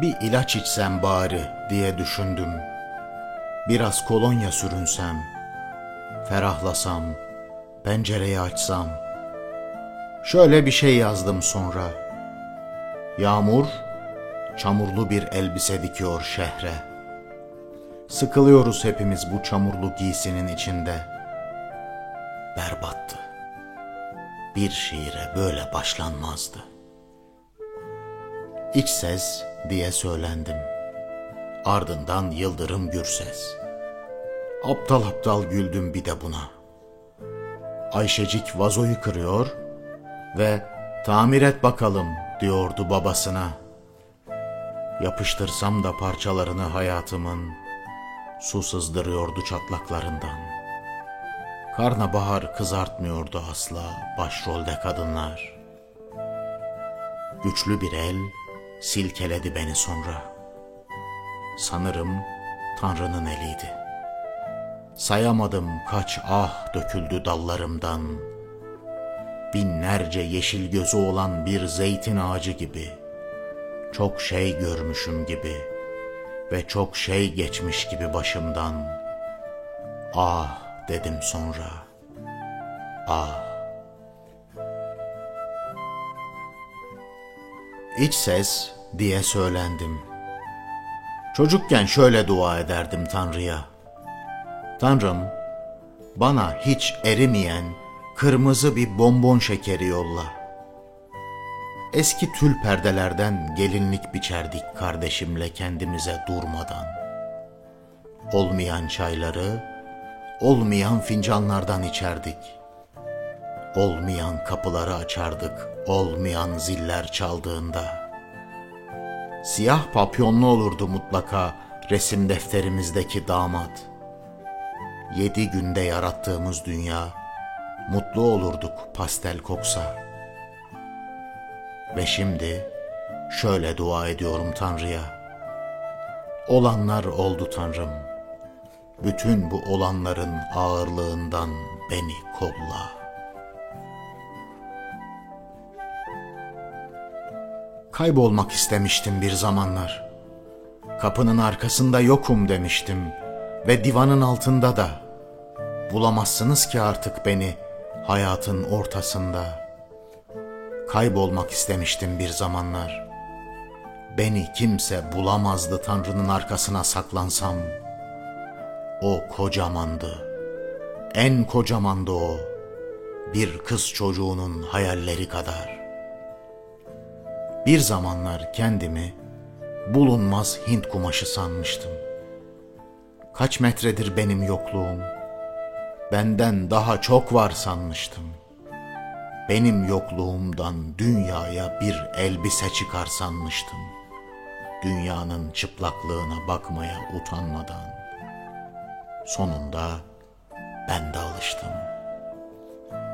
Bir ilaç içsem bari diye düşündüm. Biraz kolonya sürünsem, ferahlasam, pencereyi açsam. Şöyle bir şey yazdım sonra. Yağmur, çamurlu bir elbise dikiyor şehre. Sıkılıyoruz hepimiz bu çamurlu giysinin içinde. Berbattı. Bir şiire böyle başlanmazdı. İç ses diye söylendim. Ardından yıldırım gürses. Aptal aptal güldüm bir de buna. Ayşecik vazoyu kırıyor ve tamir et bakalım diyordu babasına. Yapıştırsam da parçalarını hayatımın su sızdırıyordu çatlaklarından. Karnabahar kızartmıyordu asla başrolde kadınlar. Güçlü bir el silkeledi beni sonra. Sanırım Tanrı'nın eliydi. Sayamadım kaç ah döküldü dallarımdan. Binlerce yeşil gözü olan bir zeytin ağacı gibi. Çok şey görmüşüm gibi ve çok şey geçmiş gibi başımdan. Ah dedim sonra. Ah. İç ses diye söylendim. Çocukken şöyle dua ederdim Tanrı'ya. Tanrım, bana hiç erimeyen kırmızı bir bonbon şekeri yolla. Eski tül perdelerden gelinlik biçerdik kardeşimle kendimize durmadan. Olmayan çayları, olmayan fincanlardan içerdik. Olmayan kapıları açardık, olmayan ziller çaldığında. Siyah papyonlu olurdu mutlaka resim defterimizdeki damat. Yedi günde yarattığımız dünya, mutlu olurduk pastel koksa. Ve şimdi şöyle dua ediyorum Tanrı'ya. Olanlar oldu Tanrım. Bütün bu olanların ağırlığından beni kolla.'' Kaybolmak istemiştim bir zamanlar. Kapının arkasında yokum demiştim ve divanın altında da. Bulamazsınız ki artık beni hayatın ortasında. Kaybolmak istemiştim bir zamanlar. Beni kimse bulamazdı Tanrı'nın arkasına saklansam. O kocamandı. En kocamandı o. Bir kız çocuğunun hayalleri kadar.'' Bir zamanlar kendimi bulunmaz Hint kumaşı sanmıştım. Kaç metredir benim yokluğum? Benden daha çok var sanmıştım. Benim yokluğumdan dünyaya bir elbise çıkar sanmıştım. Dünyanın çıplaklığına bakmaya utanmadan. Sonunda ben de alıştım.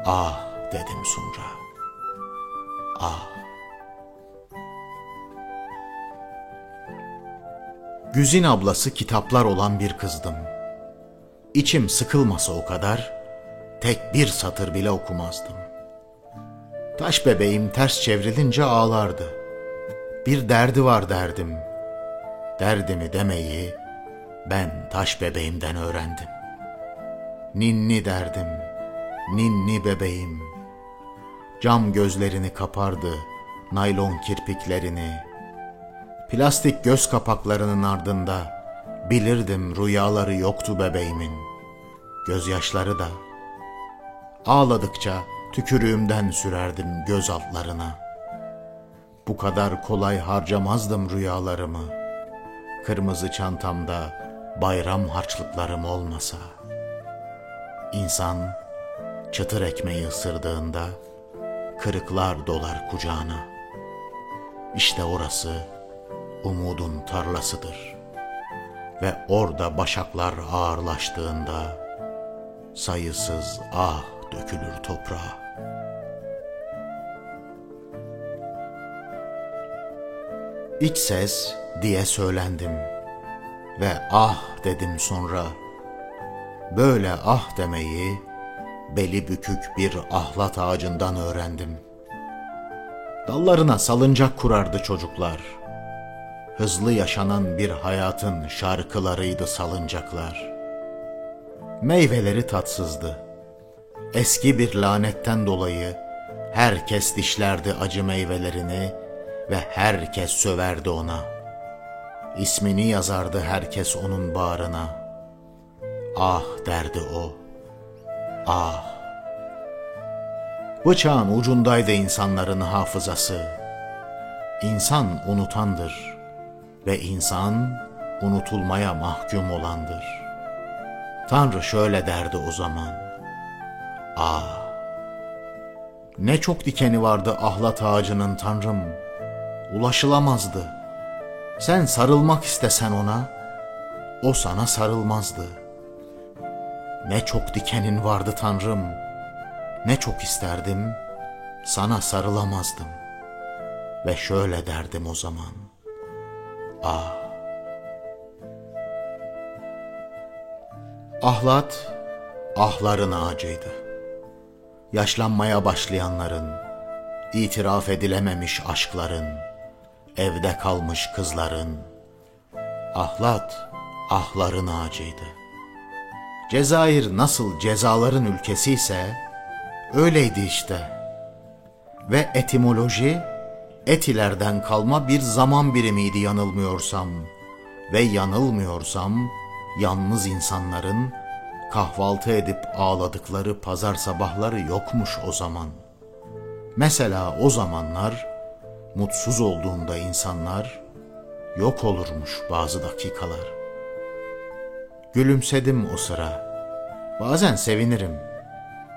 Ah dedim sonra. Ah. Güzin ablası kitaplar olan bir kızdım. İçim sıkılmasa o kadar, tek bir satır bile okumazdım. Taş bebeğim ters çevrilince ağlardı. Bir derdi var derdim. Derdimi demeyi ben taş bebeğimden öğrendim. Ninni derdim, ninni bebeğim. Cam gözlerini kapardı, naylon kirpiklerini, Plastik göz kapaklarının ardında bilirdim rüyaları yoktu bebeğimin. Gözyaşları da. Ağladıkça tükürüğümden sürerdim göz altlarına. Bu kadar kolay harcamazdım rüyalarımı. Kırmızı çantamda bayram harçlıklarım olmasa. İnsan çıtır ekmeği ısırdığında kırıklar dolar kucağına. İşte orası umudun tarlasıdır. Ve orada başaklar ağırlaştığında sayısız ah dökülür toprağa. İç ses diye söylendim ve ah dedim sonra. Böyle ah demeyi beli bükük bir ahlat ağacından öğrendim. Dallarına salıncak kurardı çocuklar.'' Hızlı yaşanan bir hayatın şarkılarıydı salıncaklar. Meyveleri tatsızdı. Eski bir lanetten dolayı herkes dişlerdi acı meyvelerini ve herkes söverdi ona. İsmini yazardı herkes onun bağrına. Ah derdi o. Ah. Bıçağın ucundaydı insanların hafızası. İnsan unutandır ve insan unutulmaya mahkum olandır. Tanrı şöyle derdi o zaman. Ah! Ne çok dikeni vardı ahlat ağacının Tanrım. Ulaşılamazdı. Sen sarılmak istesen ona, o sana sarılmazdı. Ne çok dikenin vardı Tanrım. Ne çok isterdim, sana sarılamazdım. Ve şöyle derdim o zaman. Ah! Ahlat, ahların ağacıydı. Yaşlanmaya başlayanların, itiraf edilememiş aşkların, evde kalmış kızların, ahlat, ahların ağacıydı. Cezayir nasıl cezaların ülkesi ise, öyleydi işte. Ve etimoloji, etilerden kalma bir zaman birimiydi yanılmıyorsam. Ve yanılmıyorsam, yalnız insanların kahvaltı edip ağladıkları pazar sabahları yokmuş o zaman. Mesela o zamanlar mutsuz olduğunda insanlar yok olurmuş bazı dakikalar. Gülümsedim o sıra. Bazen sevinirim.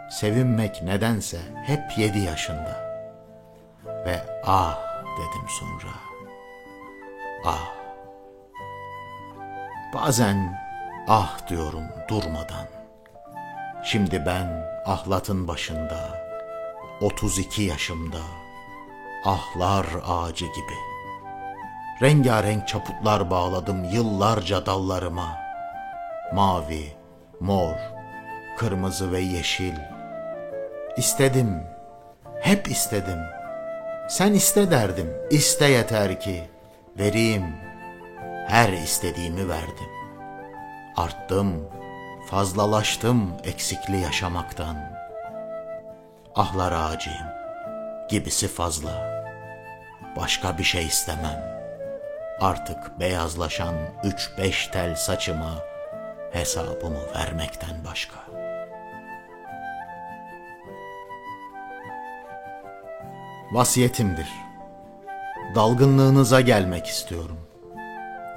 Sevinmek nedense hep yedi yaşında. Ve ah dedim sonra. Ah. Bazen ah diyorum durmadan. Şimdi ben ahlatın başında, 32 yaşımda, ahlar ağacı gibi. Rengarenk çaputlar bağladım yıllarca dallarıma. Mavi, mor, kırmızı ve yeşil. İstedim, hep istedim. Sen iste derdim, iste yeter ki. Vereyim, her istediğimi verdim. Arttım, fazlalaştım eksikli yaşamaktan. Ahlar ağacıyım, gibisi fazla. Başka bir şey istemem. Artık beyazlaşan üç beş tel saçıma hesabımı vermekten başka. Vasiyetimdir. Dalgınlığınıza gelmek istiyorum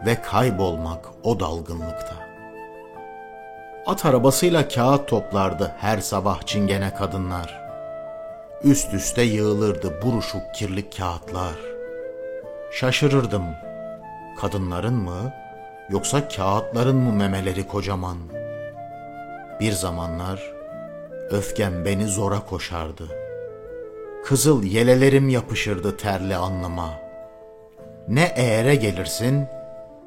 ve kaybolmak o dalgınlıkta. At arabasıyla kağıt toplardı her sabah çingene kadınlar. Üst üste yığılırdı buruşuk kirli kağıtlar. Şaşırırdım. Kadınların mı yoksa kağıtların mı memeleri kocaman? Bir zamanlar öfkem beni zora koşardı. Kızıl yelelerim yapışırdı terli alnıma. Ne eğere gelirsin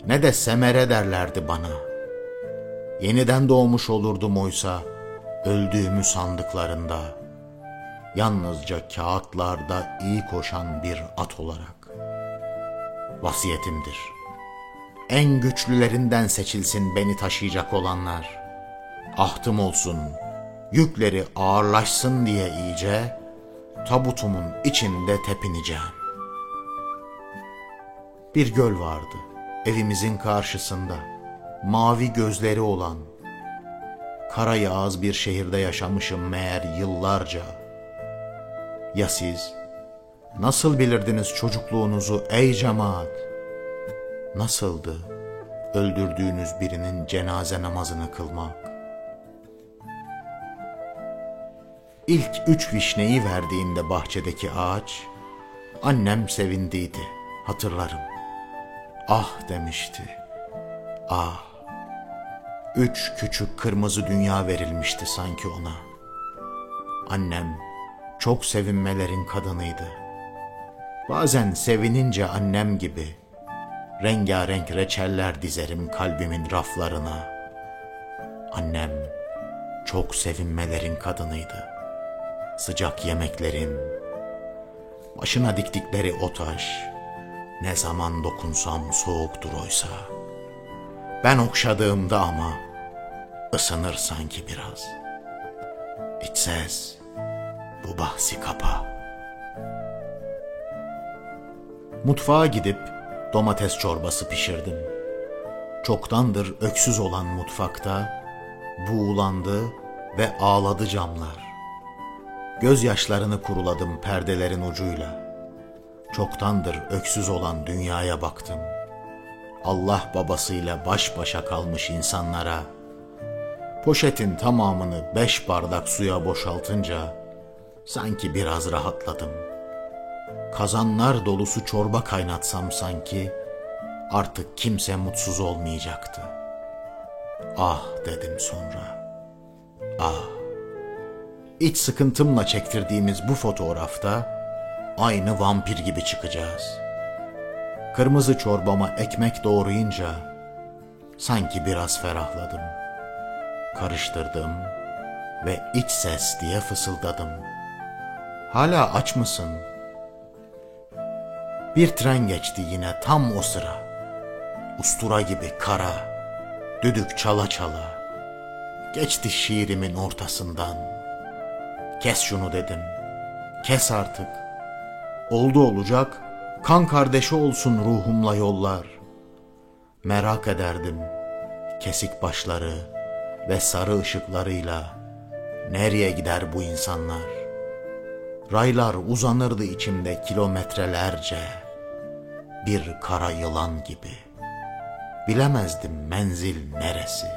ne de semere derlerdi bana.'' Yeniden doğmuş olurdum oysa öldüğümü sandıklarında. Yalnızca kağıtlarda iyi koşan bir at olarak. Vasiyetimdir. En güçlülerinden seçilsin beni taşıyacak olanlar. Ahtım olsun, yükleri ağırlaşsın diye iyice, tabutumun içinde tepineceğim. Bir göl vardı evimizin karşısında.'' mavi gözleri olan, kara yağız bir şehirde yaşamışım meğer yıllarca. Ya siz, nasıl bilirdiniz çocukluğunuzu ey cemaat? Nasıldı öldürdüğünüz birinin cenaze namazını kılmak? İlk üç vişneyi verdiğinde bahçedeki ağaç, annem sevindiydi, hatırlarım. Ah demişti, ah. Üç küçük kırmızı dünya verilmişti sanki ona. Annem çok sevinmelerin kadınıydı. Bazen sevinince annem gibi rengarenk reçeller dizerim kalbimin raflarına. Annem çok sevinmelerin kadınıydı. Sıcak yemeklerin, başına diktikleri o taş, Ne zaman dokunsam soğuktur oysa. Ben okşadığımda ama ısınır sanki biraz. İç ses, bu bahsi kapa. Mutfağa gidip domates çorbası pişirdim. Çoktandır öksüz olan mutfakta buğulandı ve ağladı camlar. Gözyaşlarını kuruladım perdelerin ucuyla. Çoktandır öksüz olan dünyaya baktım. Allah babasıyla baş başa kalmış insanlara. Poşetin tamamını beş bardak suya boşaltınca sanki biraz rahatladım. Kazanlar dolusu çorba kaynatsam sanki artık kimse mutsuz olmayacaktı. Ah dedim sonra. Ah. İç sıkıntımla çektirdiğimiz bu fotoğrafta aynı vampir gibi çıkacağız. Kırmızı çorbama ekmek doğrayınca sanki biraz ferahladım. Karıştırdım ve iç ses diye fısıldadım. Hala aç mısın? Bir tren geçti yine tam o sıra. Ustura gibi kara, düdük çala çala. Geçti şiirimin ortasından. Kes şunu dedim. Kes artık. Oldu olacak, kan kardeşi olsun ruhumla yollar. Merak ederdim kesik başları ve sarı ışıklarıyla nereye gider bu insanlar? Raylar uzanırdı içimde kilometrelerce, bir kara yılan gibi. Bilemezdim menzil neresi.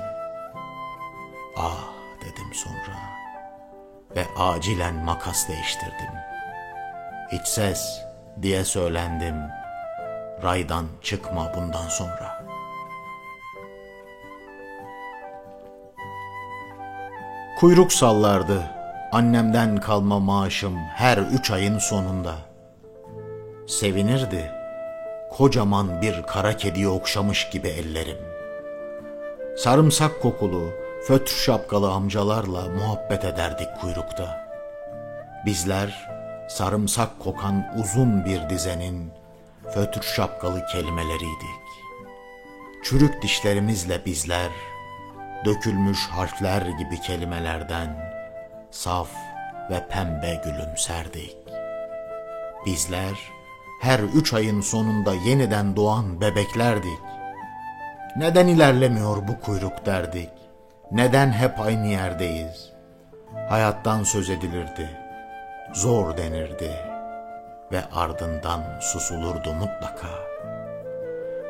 Ah dedim sonra ve acilen makas değiştirdim. İç ses diye söylendim. Raydan çıkma bundan sonra. Kuyruk sallardı annemden kalma maaşım her üç ayın sonunda. Sevinirdi kocaman bir kara kediyi okşamış gibi ellerim. Sarımsak kokulu, fötr şapkalı amcalarla muhabbet ederdik kuyrukta. Bizler sarımsak kokan uzun bir dizenin fötr şapkalı kelimeleriydik. Çürük dişlerimizle bizler dökülmüş harfler gibi kelimelerden saf ve pembe gülümserdik. Bizler her üç ayın sonunda yeniden doğan bebeklerdik. Neden ilerlemiyor bu kuyruk derdik. Neden hep aynı yerdeyiz? Hayattan söz edilirdi. Zor denirdi. Ve ardından susulurdu mutlaka.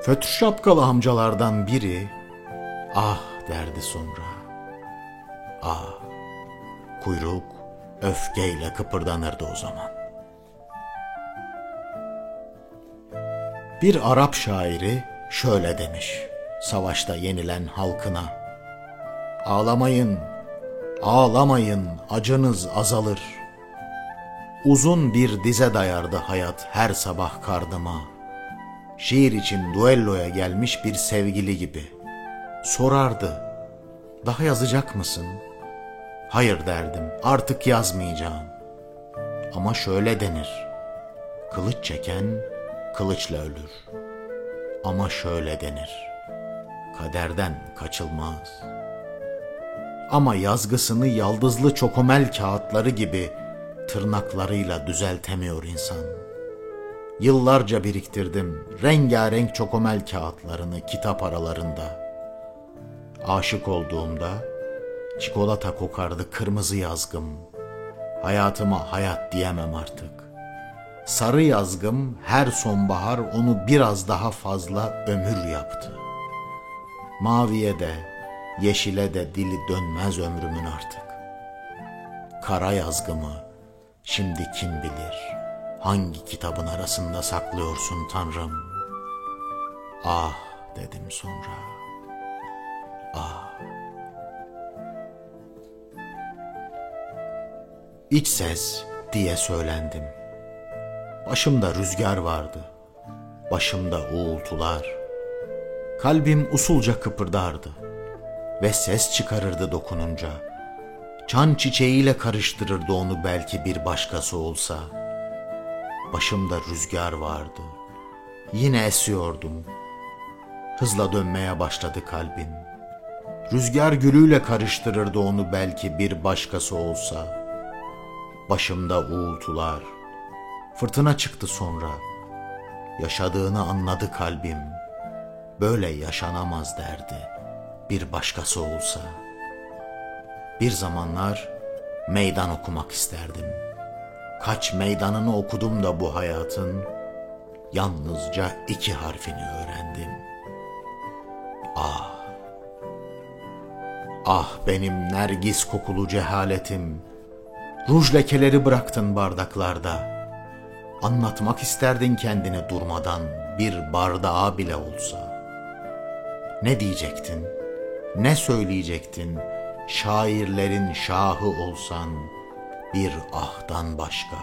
Fötr şapkalı amcalardan biri ah derdi sonra. Ah kuyruk öfkeyle kıpırdanırdı o zaman. Bir Arap şairi şöyle demiş savaşta yenilen halkına. Ağlamayın, ağlamayın acınız azalır. Uzun bir dize dayardı hayat her sabah kardıma. Şiir için duelloya gelmiş bir sevgili gibi. Sorardı, daha yazacak mısın? Hayır derdim, artık yazmayacağım. Ama şöyle denir, kılıç çeken kılıçla ölür. Ama şöyle denir, kaderden kaçılmaz. Ama yazgısını yaldızlı çokomel kağıtları gibi tırnaklarıyla düzeltemiyor insan. Yıllarca biriktirdim rengarenk çokomel kağıtlarını kitap aralarında. Aşık olduğumda çikolata kokardı kırmızı yazgım. Hayatıma hayat diyemem artık. Sarı yazgım her sonbahar onu biraz daha fazla ömür yaptı. Maviye de, yeşile de dili dönmez ömrümün artık. Kara yazgımı şimdi kim bilir hangi kitabın arasında saklıyorsun Tanrım? Ah dedim sonra. Ah. İç ses diye söylendim. Başımda rüzgar vardı. Başımda uğultular. Kalbim usulca kıpırdardı ve ses çıkarırdı dokununca. Çan çiçeğiyle karıştırırdı onu belki bir başkası olsa. Başımda rüzgar vardı. Yine esiyordum. Hızla dönmeye başladı kalbin. Rüzgar gülüyle karıştırırdı onu belki bir başkası olsa. Başımda uğultular. Fırtına çıktı sonra. Yaşadığını anladı kalbim. Böyle yaşanamaz derdi. Bir başkası olsa. Bir zamanlar meydan okumak isterdim. Kaç meydanını okudum da bu hayatın yalnızca iki harfini öğrendim. Ah. Ah benim nergis kokulu cehaletim. Ruj lekeleri bıraktın bardaklarda. Anlatmak isterdin kendini durmadan bir bardağa bile olsa. Ne diyecektin? Ne söyleyecektin? Şairlerin şahı olsan bir ahtan başka.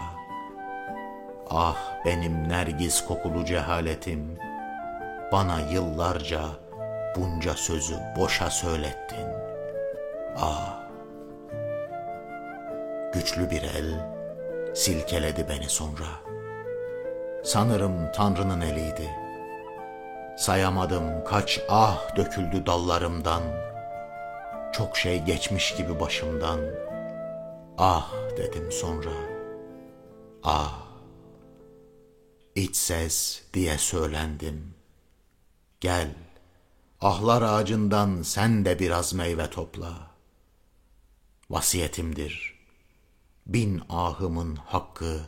Ah benim nergis kokulu cehaletim. Bana yıllarca bunca sözü boşa söylettin. Ah. Güçlü bir el silkeledi beni sonra. Sanırım Tanrı'nın eliydi. Sayamadım kaç ah döküldü dallarımdan. Çok şey geçmiş gibi başımdan. Ah dedim sonra. Ah. İç ses diye söylendim. Gel, ahlar ağacından sen de biraz meyve topla. Vasiyetimdir. Bin ahımın hakkı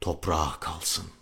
toprağa kalsın.